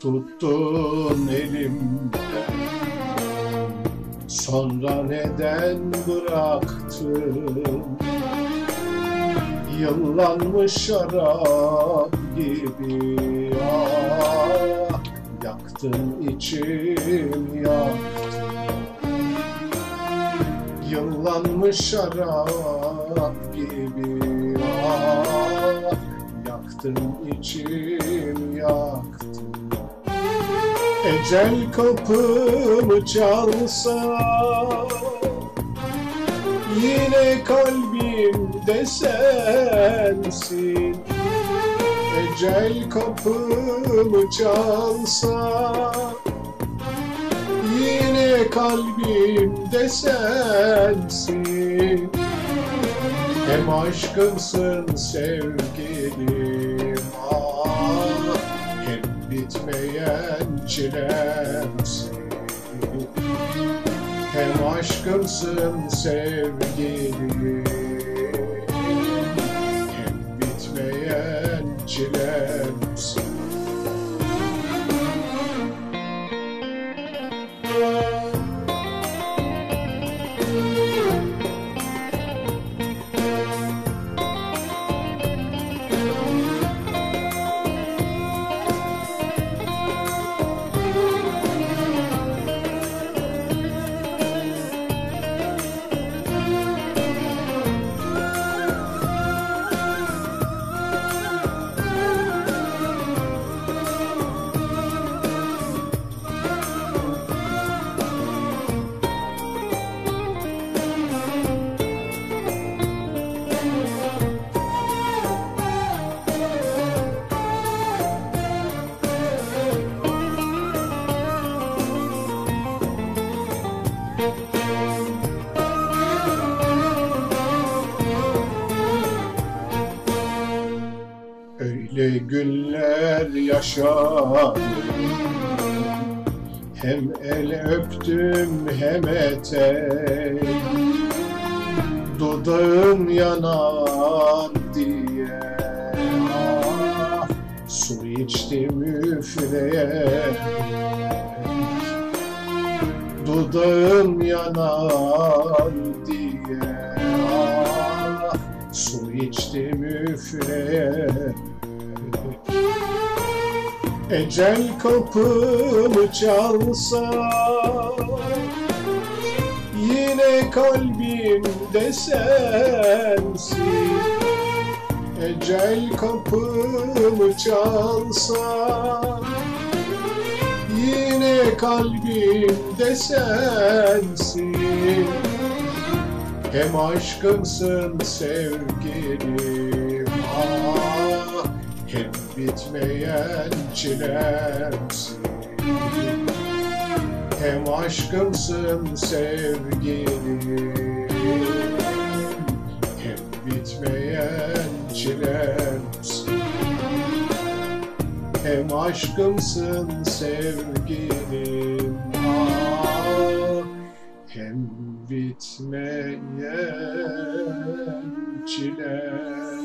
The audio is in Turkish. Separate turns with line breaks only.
tuttun elimden Sonra neden bıraktın? Yıllanmış şarap gibi ah Yaktın içim yaktın. Yıllanmış şarap gibi ah Yaktın içim yaktın Ecel kapımı çalsa Yine kalbimde sensin. Ecel kapımı çalsa Yine kalbimde sensin. Hem aşkımsın sevgilim çilemsin Hem aşkımsın sevgilim Hem bitmeyen çilemsin Öyle günler yaşadım Hem el öptüm hem etek. Dudağım yanar diye. Su içtim üfleyerek Dudağım yanar diye. Su içtim üfleyerek Ecel kapımı çalsa Yine kalbimde sensin. Ecel kapımı çalsa Yine kalbimde sensin. Hem aşkımsın sevgilim bitmeyen çilemsin. Hem aşkımsın sevgilim Hem bitmeyen çilemsin. Hem aşkımsın sevgilim ah Hem bitmeyen çilemsin